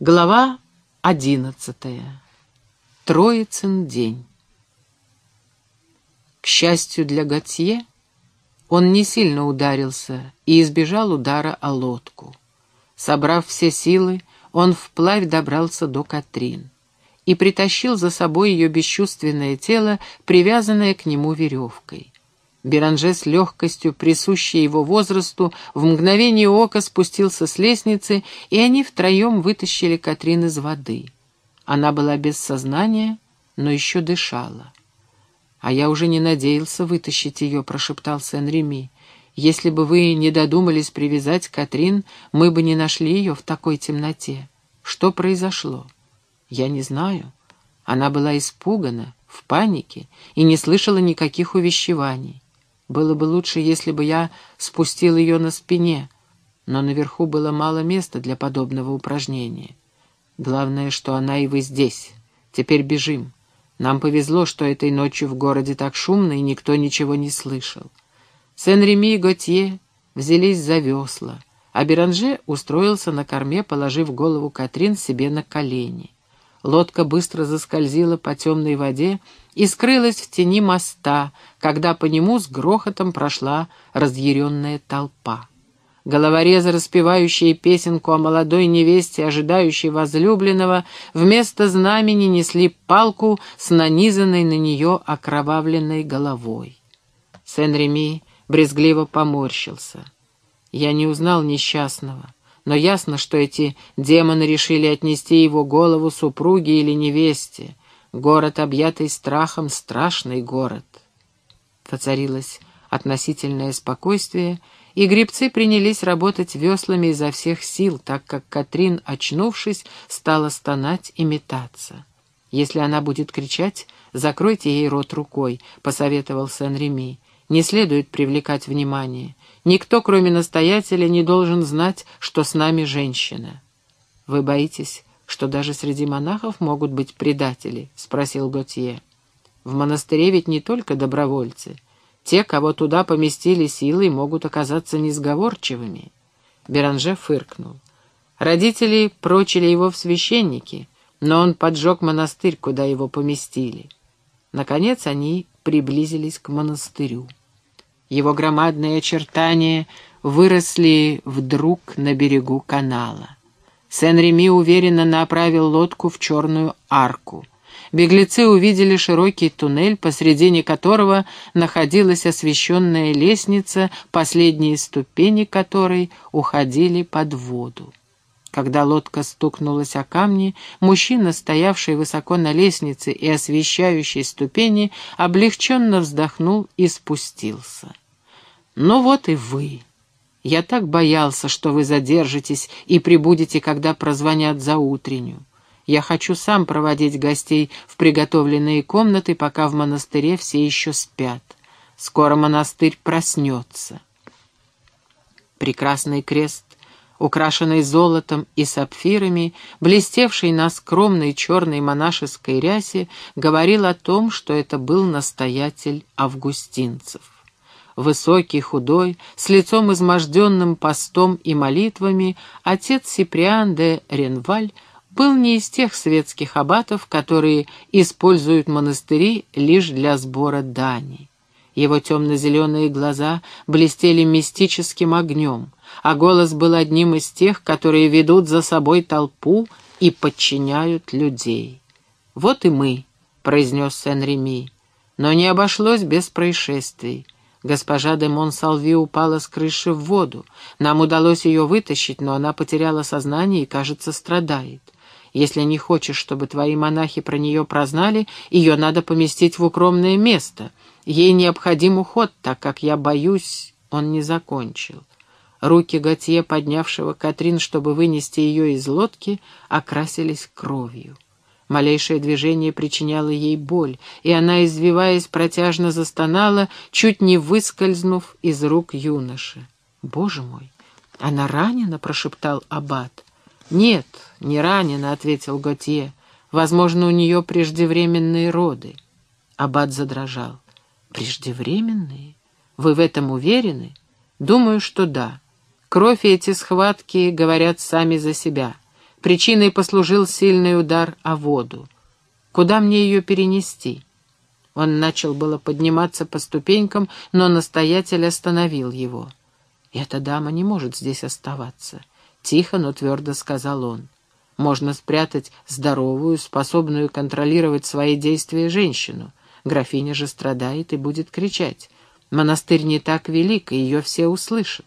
Глава одиннадцатая. Троицын день. К счастью для Готье, он не сильно ударился и избежал удара о лодку. Собрав все силы, он вплавь добрался до Катрин и притащил за собой ее бесчувственное тело, привязанное к нему веревкой. Беранже с легкостью, присущей его возрасту, в мгновение ока спустился с лестницы, и они втроем вытащили Катрин из воды. Она была без сознания, но еще дышала. «А я уже не надеялся вытащить ее», — прошептал Сен-Реми. «Если бы вы не додумались привязать Катрин, мы бы не нашли ее в такой темноте. Что произошло?» «Я не знаю. Она была испугана, в панике и не слышала никаких увещеваний. Было бы лучше, если бы я спустил ее на спине, но наверху было мало места для подобного упражнения. Главное, что она и вы здесь. Теперь бежим. Нам повезло, что этой ночью в городе так шумно, и никто ничего не слышал. Сен-Реми и Готье взялись за весла, а Беранже устроился на корме, положив голову Катрин себе на колени. Лодка быстро заскользила по темной воде и скрылась в тени моста, когда по нему с грохотом прошла разъяренная толпа. Головорезы, распевающие песенку о молодой невесте, ожидающей возлюбленного, вместо знамени несли палку с нанизанной на нее окровавленной головой. Сен-Реми брезгливо поморщился. Я не узнал несчастного но ясно, что эти демоны решили отнести его голову супруге или невесте. Город, объятый страхом, страшный город. Воцарилось относительное спокойствие, и гребцы принялись работать веслами изо всех сил, так как Катрин, очнувшись, стала стонать и метаться. «Если она будет кричать, закройте ей рот рукой», — посоветовал Сен-Реми. «Не следует привлекать внимание. Никто, кроме настоятеля, не должен знать, что с нами женщина. Вы боитесь, что даже среди монахов могут быть предатели? — спросил Готье. В монастыре ведь не только добровольцы. Те, кого туда поместили силой, могут оказаться несговорчивыми. Беранже фыркнул. Родители прочили его в священники, но он поджег монастырь, куда его поместили. Наконец они приблизились к монастырю. Его громадные очертания выросли вдруг на берегу канала. Сен-Реми уверенно направил лодку в черную арку. Беглецы увидели широкий туннель, посредине которого находилась освещенная лестница, последние ступени которой уходили под воду. Когда лодка стукнулась о камни, мужчина, стоявший высоко на лестнице и освещающий ступени, облегченно вздохнул и спустился. «Ну вот и вы. Я так боялся, что вы задержитесь и прибудете, когда прозвонят за утреннюю. Я хочу сам проводить гостей в приготовленные комнаты, пока в монастыре все еще спят. Скоро монастырь проснется». Прекрасный крест украшенный золотом и сапфирами, блестевший на скромной черной монашеской рясе, говорил о том, что это был настоятель августинцев. Высокий, худой, с лицом изможденным постом и молитвами, отец Сиприан де Ренваль был не из тех светских аббатов, которые используют монастыри лишь для сбора дани. Его темно-зеленые глаза блестели мистическим огнем — а голос был одним из тех, которые ведут за собой толпу и подчиняют людей. «Вот и мы», — произнес Сен-Реми, — «но не обошлось без происшествий». Госпожа де Монсалви упала с крыши в воду. Нам удалось ее вытащить, но она потеряла сознание и, кажется, страдает. Если не хочешь, чтобы твои монахи про нее прознали, ее надо поместить в укромное место. Ей необходим уход, так как я боюсь, он не закончил. Руки Готье, поднявшего Катрин, чтобы вынести ее из лодки, окрасились кровью. Малейшее движение причиняло ей боль, и она, извиваясь, протяжно застонала, чуть не выскользнув из рук юноши. «Боже мой! Она ранена?» — прошептал Аббат. «Нет, не ранена», — ответил Готье. «Возможно, у нее преждевременные роды». Аббат задрожал. «Преждевременные? Вы в этом уверены?» «Думаю, что да». Кровь и эти схватки говорят сами за себя. Причиной послужил сильный удар о воду. Куда мне ее перенести? Он начал было подниматься по ступенькам, но настоятель остановил его. «Эта дама не может здесь оставаться», — тихо, но твердо сказал он. «Можно спрятать здоровую, способную контролировать свои действия женщину. Графиня же страдает и будет кричать. Монастырь не так велик, и ее все услышат».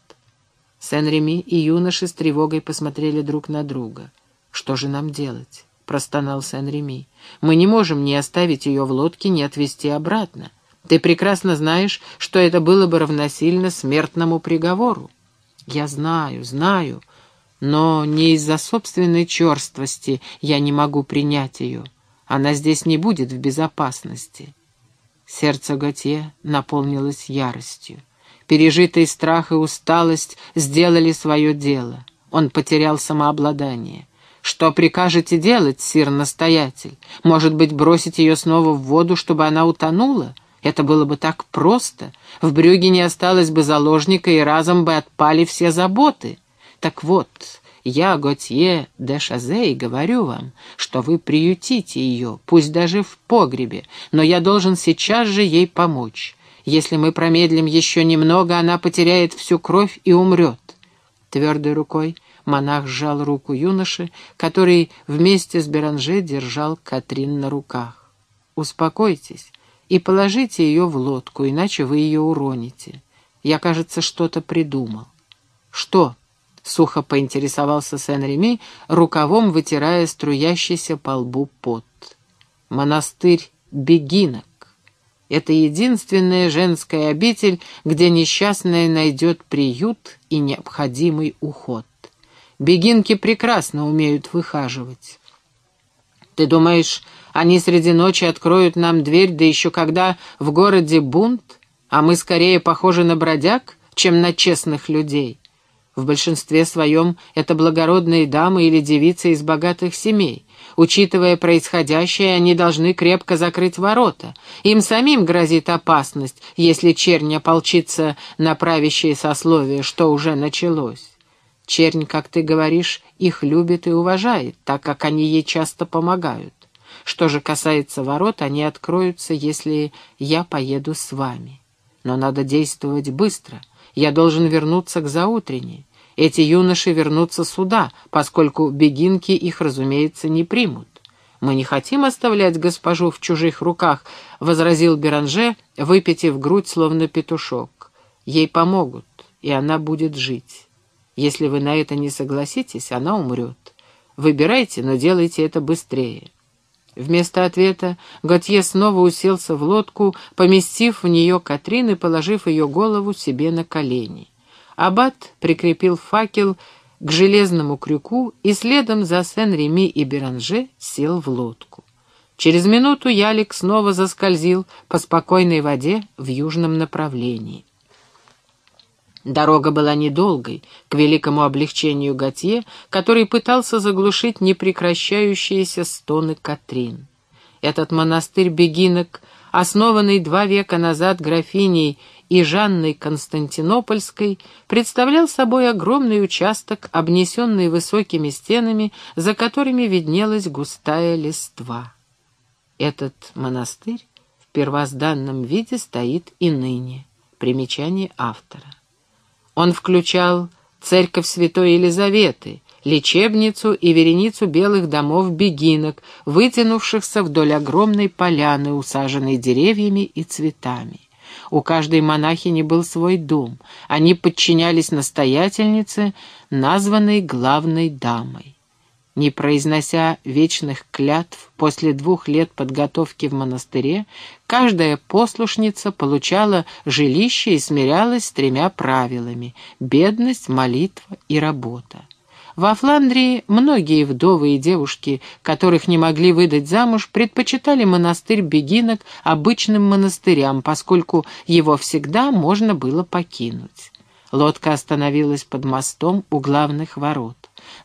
Сен-Реми и юноши с тревогой посмотрели друг на друга. «Что же нам делать?» — простонал Сен-Реми. «Мы не можем ни оставить ее в лодке, ни отвезти обратно. Ты прекрасно знаешь, что это было бы равносильно смертному приговору». «Я знаю, знаю, но не из-за собственной черствости я не могу принять ее. Она здесь не будет в безопасности». Сердце Готье наполнилось яростью. Пережитый страх и усталость сделали свое дело. Он потерял самообладание. «Что прикажете делать, сир-настоятель? Может быть, бросить ее снова в воду, чтобы она утонула? Это было бы так просто. В брюге не осталось бы заложника, и разом бы отпали все заботы. Так вот, я, Готье де Шазей, говорю вам, что вы приютите ее, пусть даже в погребе, но я должен сейчас же ей помочь. Если мы промедлим еще немного, она потеряет всю кровь и умрет. Твердой рукой монах сжал руку юноши, который вместе с Беранже держал Катрин на руках. «Успокойтесь и положите ее в лодку, иначе вы ее уроните. Я, кажется, что-то придумал». «Что?» — сухо поинтересовался Сен-Реми, рукавом вытирая струящийся по лбу пот. «Монастырь Бегинок. Это единственная женская обитель, где несчастная найдет приют и необходимый уход. Бегинки прекрасно умеют выхаживать. Ты думаешь, они среди ночи откроют нам дверь, да еще когда в городе бунт, а мы скорее похожи на бродяг, чем на честных людей? В большинстве своем это благородные дамы или девицы из богатых семей. Учитывая происходящее, они должны крепко закрыть ворота. Им самим грозит опасность, если чернь ополчится на правящее сословие, что уже началось. Чернь, как ты говоришь, их любит и уважает, так как они ей часто помогают. Что же касается ворот, они откроются, если я поеду с вами. Но надо действовать быстро — я должен вернуться к заутренне. Эти юноши вернутся сюда, поскольку бегинки их, разумеется, не примут. «Мы не хотим оставлять госпожу в чужих руках», — возразил Беранже, выпитив грудь, словно петушок. «Ей помогут, и она будет жить. Если вы на это не согласитесь, она умрет. Выбирайте, но делайте это быстрее». Вместо ответа Готье снова уселся в лодку, поместив в нее Катрин и положив ее голову себе на колени. Аббат прикрепил факел к железному крюку и следом за Сен-Реми и Беранже сел в лодку. Через минуту ялик снова заскользил по спокойной воде в южном направлении. Дорога была недолгой, к великому облегчению Готье, который пытался заглушить непрекращающиеся стоны Катрин. Этот монастырь бегинок, основанный два века назад графиней и Жанной Константинопольской, представлял собой огромный участок, обнесенный высокими стенами, за которыми виднелась густая листва. Этот монастырь в первозданном виде стоит и ныне. Примечание автора. Он включал церковь святой Елизаветы, лечебницу и вереницу белых домов-бегинок, вытянувшихся вдоль огромной поляны, усаженной деревьями и цветами. У каждой монахини был свой дом. Они подчинялись настоятельнице, названной главной дамой. Не произнося вечных клятв после двух лет подготовки в монастыре, каждая послушница получала жилище и смирялась с тремя правилами — бедность, молитва и работа. Во Фландрии многие вдовы и девушки, которых не могли выдать замуж, предпочитали монастырь бегинок обычным монастырям, поскольку его всегда можно было покинуть. Лодка остановилась под мостом у главных ворот.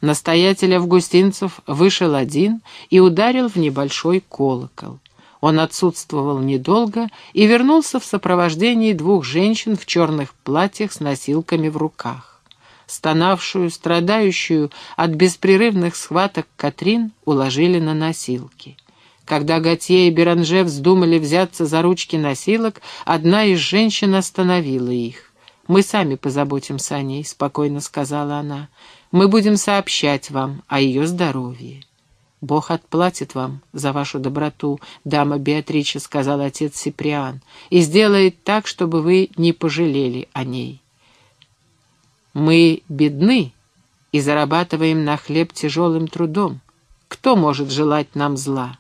Настоятель Августинцев вышел один и ударил в небольшой колокол. Он отсутствовал недолго и вернулся в сопровождении двух женщин в черных платьях с носилками в руках. стонавшую, страдающую от беспрерывных схваток Катрин уложили на носилки. Когда Готье и Беранже вздумали взяться за ручки носилок, одна из женщин остановила их. «Мы сами позаботимся о ней», — спокойно сказала она. «Мы будем сообщать вам о ее здоровье». «Бог отплатит вам за вашу доброту, дама Беатрича», — сказал отец Сиприан, «и сделает так, чтобы вы не пожалели о ней». «Мы бедны и зарабатываем на хлеб тяжелым трудом. Кто может желать нам зла?»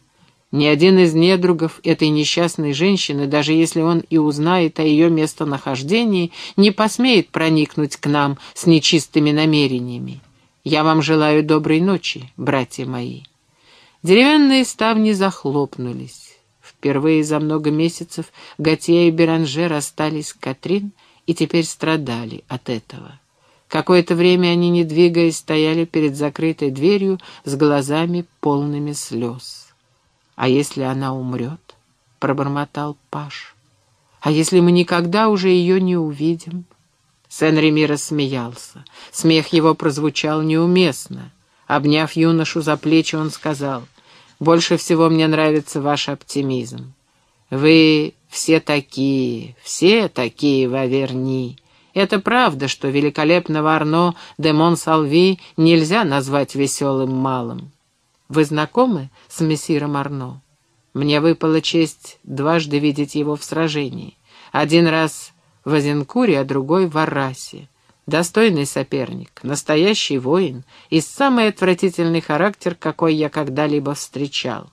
Ни один из недругов этой несчастной женщины, даже если он и узнает о ее местонахождении, не посмеет проникнуть к нам с нечистыми намерениями. Я вам желаю доброй ночи, братья мои. Деревянные ставни захлопнулись. Впервые за много месяцев Готье и Беранже расстались с Катрин и теперь страдали от этого. Какое-то время они, не двигаясь, стояли перед закрытой дверью с глазами полными слез. «А если она умрет?» — пробормотал Паш. «А если мы никогда уже ее не увидим?» Сен-Реми рассмеялся. Смех его прозвучал неуместно. Обняв юношу за плечи, он сказал, «Больше всего мне нравится ваш оптимизм. Вы все такие, все такие в Аверни. Это правда, что великолепного Арно де Монсалви нельзя назвать веселым малым. Вы знакомы с мессиром Арно? Мне выпала честь дважды видеть его в сражении. Один раз в Азенкуре, а другой в Аррасе. Достойный соперник, настоящий воин и самый отвратительный характер, какой я когда-либо встречал.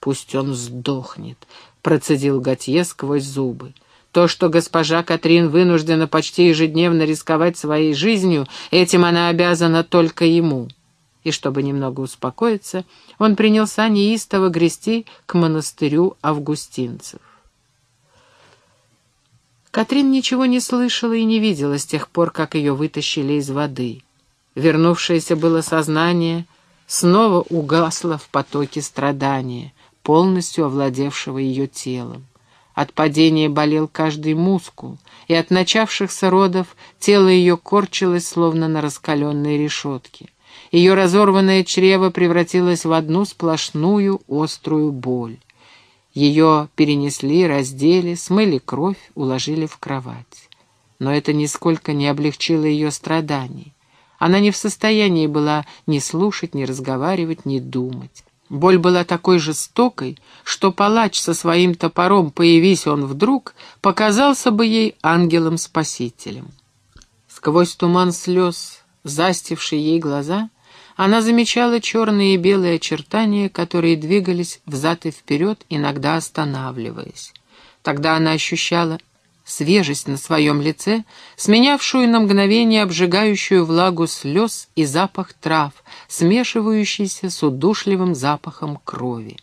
«Пусть он сдохнет», — процедил Готье сквозь зубы. То, что госпожа Катрин вынуждена почти ежедневно рисковать своей жизнью, этим она обязана только ему и, чтобы немного успокоиться, он принялся неистово грести к монастырю августинцев. Катрин ничего не слышала и не видела с тех пор, как ее вытащили из воды. Вернувшееся было сознание снова угасло в потоке страдания, полностью овладевшего ее телом. От падения болел каждый мускул, и от начавшихся родов тело ее корчилось, словно на раскаленной решетке. Ее разорванное чрево превратилось в одну сплошную острую боль. Ее перенесли, раздели, смыли кровь, уложили в кровать. Но это нисколько не облегчило ее страданий. Она не в состоянии была ни слушать, ни разговаривать, ни думать. Боль была такой жестокой, что палач со своим топором, появись он вдруг, показался бы ей ангелом-спасителем. Сквозь туман слез, застивший ей глаза, она замечала черные и белые очертания, которые двигались взад и вперед, иногда останавливаясь. Тогда она ощущала свежесть на своем лице, сменявшую на мгновение обжигающую влагу слез и запах трав, смешивающийся с удушливым запахом крови.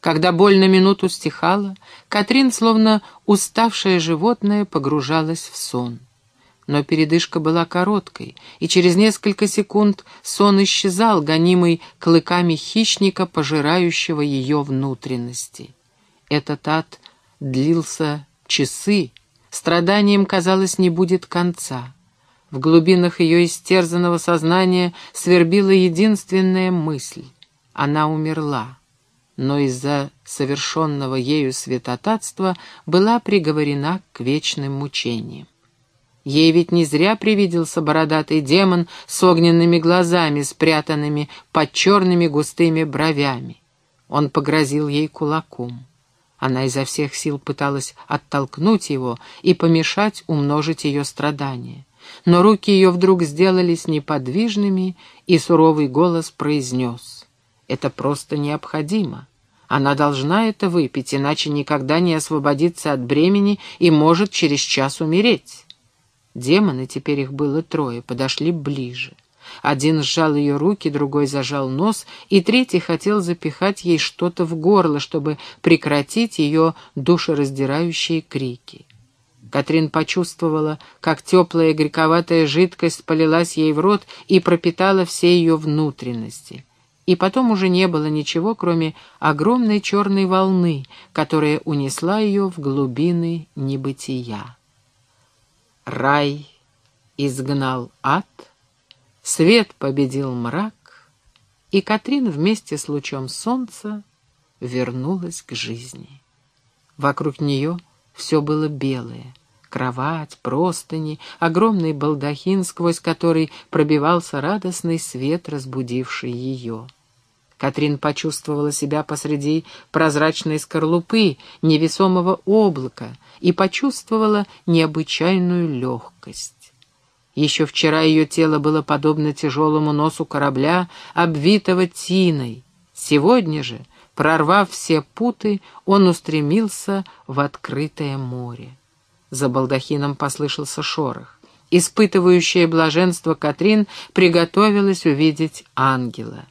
Когда боль на минуту стихала, Катрин, словно уставшее животное, погружалась в сон. Но передышка была короткой, и через несколько секунд сон исчезал, гонимый клыками хищника, пожирающего ее внутренности. Этот ад длился часы, страданием, казалось, не будет конца. В глубинах ее истерзанного сознания свербила единственная мысль — она умерла, но из-за совершенного ею святотатства была приговорена к вечным мучениям. Ей ведь не зря привиделся бородатый демон с огненными глазами, спрятанными под черными густыми бровями. Он погрозил ей кулаком. Она изо всех сил пыталась оттолкнуть его и помешать умножить ее страдания. Но руки ее вдруг сделались неподвижными, и суровый голос произнес. «Это просто необходимо. Она должна это выпить, иначе никогда не освободится от бремени и может через час умереть». Демоны, теперь их было трое, подошли ближе. Один сжал ее руки, другой зажал нос, и третий хотел запихать ей что-то в горло, чтобы прекратить ее душераздирающие крики. Катрин почувствовала, как теплая грековатая жидкость полилась ей в рот и пропитала все ее внутренности. И потом уже не было ничего, кроме огромной черной волны, которая унесла ее в глубины небытия рай изгнал ад, свет победил мрак, и Катрин вместе с лучом солнца вернулась к жизни. Вокруг нее все было белое — кровать, простыни, огромный балдахин, сквозь который пробивался радостный свет, разбудивший ее. Катрин почувствовала себя посреди прозрачной скорлупы, невесомого облака, и почувствовала необычайную легкость. Еще вчера ее тело было подобно тяжелому носу корабля, обвитого тиной. Сегодня же, прорвав все путы, он устремился в открытое море. За балдахином послышался шорох. Испытывающая блаженство Катрин приготовилась увидеть ангела.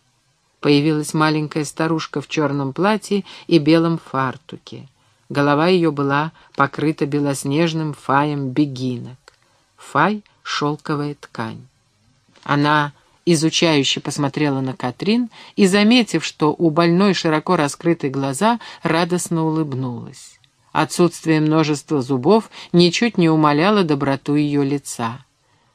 Появилась маленькая старушка в черном платье и белом фартуке. Голова ее была покрыта белоснежным фаем бегинок. Фай — шелковая ткань. Она изучающе посмотрела на Катрин и, заметив, что у больной широко раскрыты глаза, радостно улыбнулась. Отсутствие множества зубов ничуть не умаляло доброту ее лица.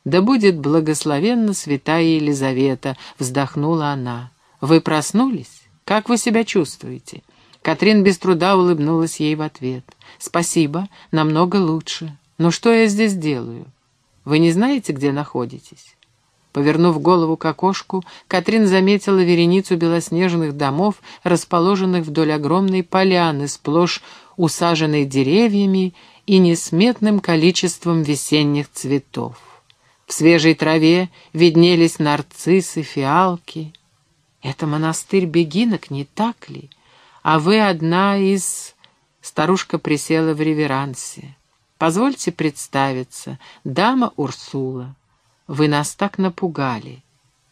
«Да будет благословенна святая Елизавета!» — вздохнула она. «Вы проснулись? Как вы себя чувствуете?» Катрин без труда улыбнулась ей в ответ. «Спасибо, намного лучше. Но что я здесь делаю? Вы не знаете, где находитесь?» Повернув голову к окошку, Катрин заметила вереницу белоснежных домов, расположенных вдоль огромной поляны, сплошь усаженной деревьями и несметным количеством весенних цветов. В свежей траве виднелись нарциссы, фиалки. «Это монастырь бегинок, не так ли? А вы одна из...» Старушка присела в реверансе. Позвольте представиться, дама Урсула. Вы нас так напугали.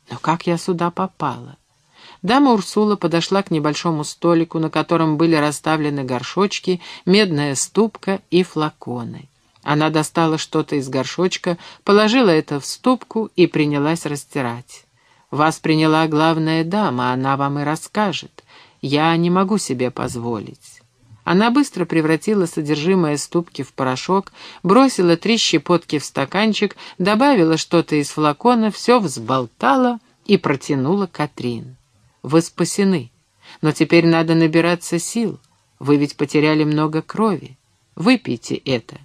Но как я сюда попала? Дама Урсула подошла к небольшому столику, на котором были расставлены горшочки, медная ступка и флаконы. Она достала что-то из горшочка, положила это в ступку и принялась растирать. «Вас приняла главная дама, она вам и расскажет. Я не могу себе позволить». Она быстро превратила содержимое ступки в порошок, бросила три щепотки в стаканчик, добавила что-то из флакона, все взболтала и протянула Катрин. «Вы спасены, но теперь надо набираться сил. Вы ведь потеряли много крови. Выпейте это.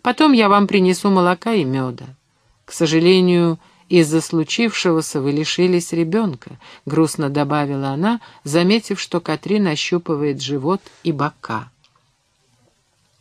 Потом я вам принесу молока и меда. К сожалению, из-за случившегося вы лишились ребенка», — грустно добавила она, заметив, что Катрин ощупывает живот и бока.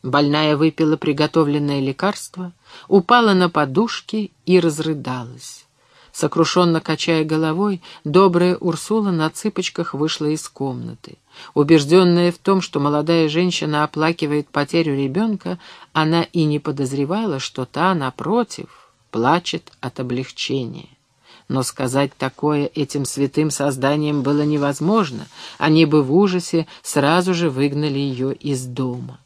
Больная выпила приготовленное лекарство, упала на подушки и разрыдалась. Сокрушенно качая головой, добрая Урсула на цыпочках вышла из комнаты. Убежденная в том, что молодая женщина оплакивает потерю ребенка, она и не подозревала, что та, напротив, плачет от облегчения. Но сказать такое этим святым созданиям было невозможно, они бы в ужасе сразу же выгнали ее из дома.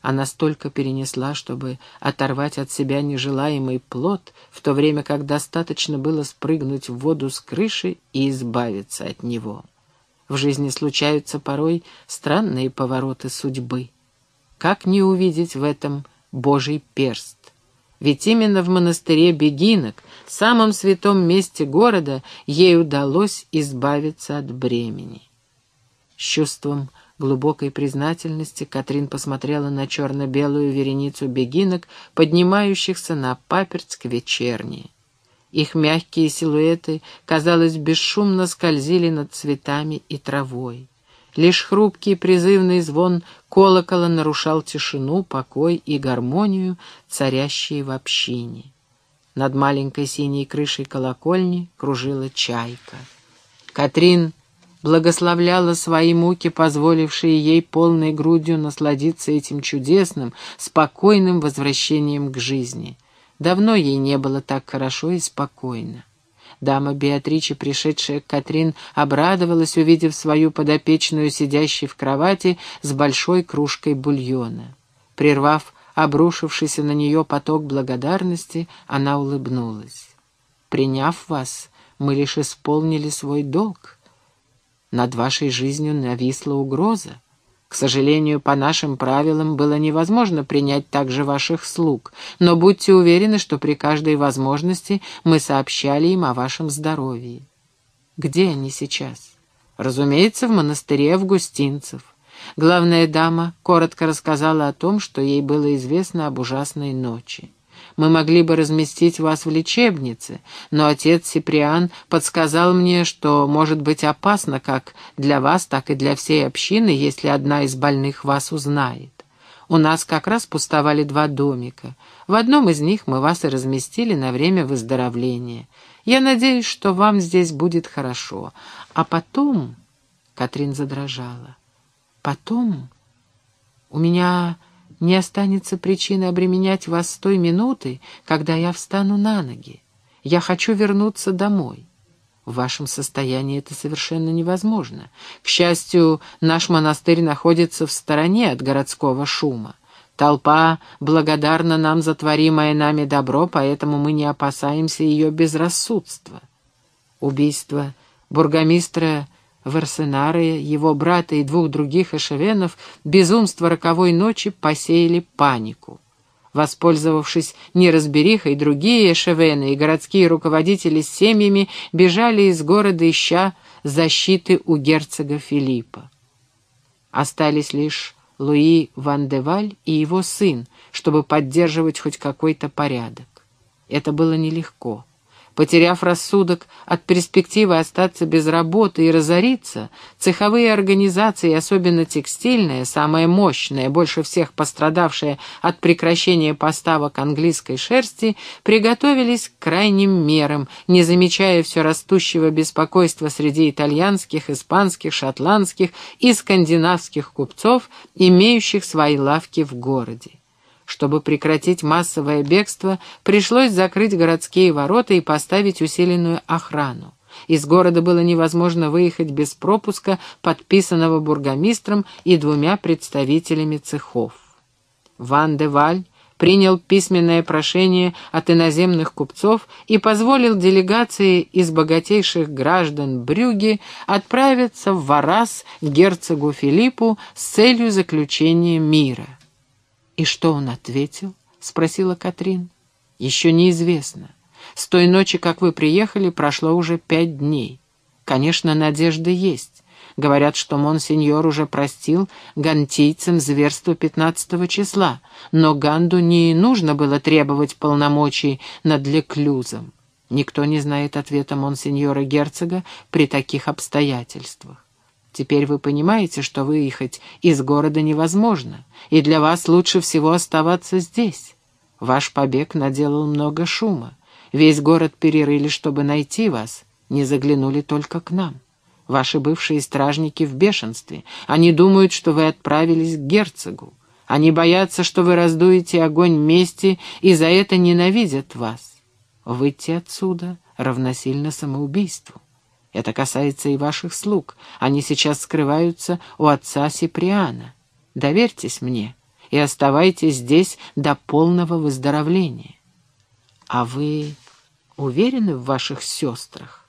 Она столько перенесла, чтобы оторвать от себя нежелаемый плод, в то время как достаточно было спрыгнуть в воду с крыши и избавиться от него. В жизни случаются порой странные повороты судьбы. Как не увидеть в этом Божий перст? Ведь именно в монастыре Бегинок, самом святом месте города, ей удалось избавиться от бремени. С чувством глубокой признательности Катрин посмотрела на черно-белую вереницу бегинок, поднимающихся на паперть к вечерней. Их мягкие силуэты, казалось, бесшумно скользили над цветами и травой. Лишь хрупкий призывный звон колокола нарушал тишину, покой и гармонию, царящие в общине. Над маленькой синей крышей колокольни кружила чайка. Катрин благословляла свои муки, позволившие ей полной грудью насладиться этим чудесным, спокойным возвращением к жизни. Давно ей не было так хорошо и спокойно. Дама Беатриче, пришедшая к Катрин, обрадовалась, увидев свою подопечную, сидящей в кровати с большой кружкой бульона. Прервав обрушившийся на нее поток благодарности, она улыбнулась. «Приняв вас, мы лишь исполнили свой долг. Над вашей жизнью нависла угроза. К сожалению, по нашим правилам было невозможно принять также ваших слуг, но будьте уверены, что при каждой возможности мы сообщали им о вашем здоровье. Где они сейчас? Разумеется, в монастыре августинцев. Главная дама коротко рассказала о том, что ей было известно об ужасной ночи. Мы могли бы разместить вас в лечебнице, но отец Сиприан подсказал мне, что может быть опасно как для вас, так и для всей общины, если одна из больных вас узнает. У нас как раз пустовали два домика. В одном из них мы вас и разместили на время выздоровления. Я надеюсь, что вам здесь будет хорошо. А потом...» Катрин задрожала. «Потом у меня не останется причины обременять вас с той минуты, когда я встану на ноги. Я хочу вернуться домой. В вашем состоянии это совершенно невозможно. К счастью, наш монастырь находится в стороне от городского шума. Толпа благодарна нам за творимое нами добро, поэтому мы не опасаемся ее безрассудства. Убийство бургомистра Варсенария, его брата и двух других эшевенов безумство роковой ночи посеяли панику. Воспользовавшись неразберихой, другие эшевены и городские руководители с семьями бежали из города, ища защиты у герцога Филиппа. Остались лишь Луи Ван де Валь и его сын, чтобы поддерживать хоть какой-то порядок. Это было нелегко. Потеряв рассудок от перспективы остаться без работы и разориться, цеховые организации, особенно текстильная, самая мощная, больше всех пострадавшая от прекращения поставок английской шерсти, приготовились к крайним мерам, не замечая все растущего беспокойства среди итальянских, испанских, шотландских и скандинавских купцов, имеющих свои лавки в городе. Чтобы прекратить массовое бегство, пришлось закрыть городские ворота и поставить усиленную охрану. Из города было невозможно выехать без пропуска, подписанного бургомистром и двумя представителями цехов. Ван де Валь принял письменное прошение от иноземных купцов и позволил делегации из богатейших граждан Брюги отправиться в Варас к герцогу Филиппу с целью заключения мира. «И что он ответил?» — спросила Катрин. «Еще неизвестно. С той ночи, как вы приехали, прошло уже пять дней. Конечно, надежда есть. Говорят, что монсеньор уже простил гантийцам зверство пятнадцатого числа, но Ганду не нужно было требовать полномочий над Леклюзом. Никто не знает ответа монсеньора герцога при таких обстоятельствах. Теперь вы понимаете, что выехать из города невозможно, и для вас лучше всего оставаться здесь. Ваш побег наделал много шума. Весь город перерыли, чтобы найти вас, не заглянули только к нам. Ваши бывшие стражники в бешенстве. Они думают, что вы отправились к герцогу. Они боятся, что вы раздуете огонь мести и за это ненавидят вас. Выйти отсюда равносильно самоубийству. Это касается и ваших слуг. Они сейчас скрываются у отца Сиприана. Доверьтесь мне и оставайтесь здесь до полного выздоровления. А вы уверены в ваших сестрах?